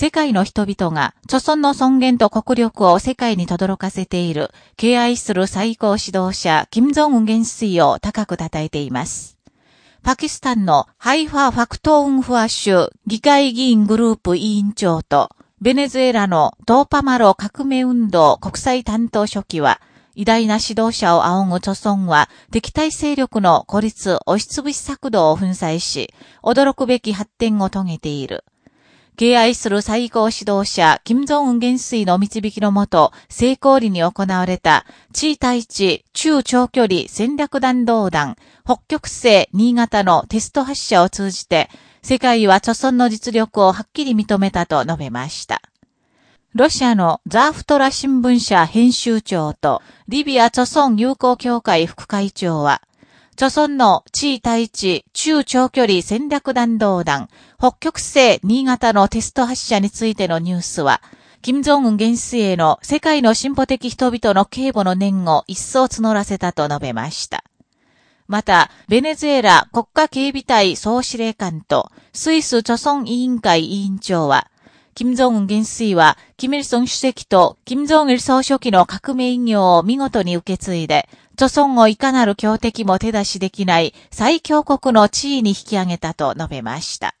世界の人々が、チョソンの尊厳と国力を世界に轟かせている、敬愛する最高指導者、金正恩元帥を高く称えています。パキスタンのハイファ・ファクトーンファ州議会議員グループ委員長と、ベネズエラのトゥパマロ革命運動国際担当書記は、偉大な指導者を仰ぐチョソンは、敵対勢力の孤立、押しつぶし策動を粉砕し、驚くべき発展を遂げている。敬愛する最高指導者、金正恩元帥の導きのもと、成功裏に行われた、地位対地中長距離戦略弾道弾、北極星新潟のテスト発射を通じて、世界は著村の実力をはっきり認めたと述べました。ロシアのザーフトラ新聞社編集長とリビア著村友好協会副会長は、著村の地位対地中長距離戦略弾道弾、北極星新潟のテスト発射についてのニュースは、金正恩元帥への世界の進歩的人々の警護の念を一層募らせたと述べました。また、ベネズエラ国家警備隊総司令官とスイス著村委員会委員長は、金正恩元帥は、金日成主席と金正恩総書記の革命偉業を見事に受け継いで、著孫をいかなる強敵も手出しできない最強国の地位に引き上げたと述べました。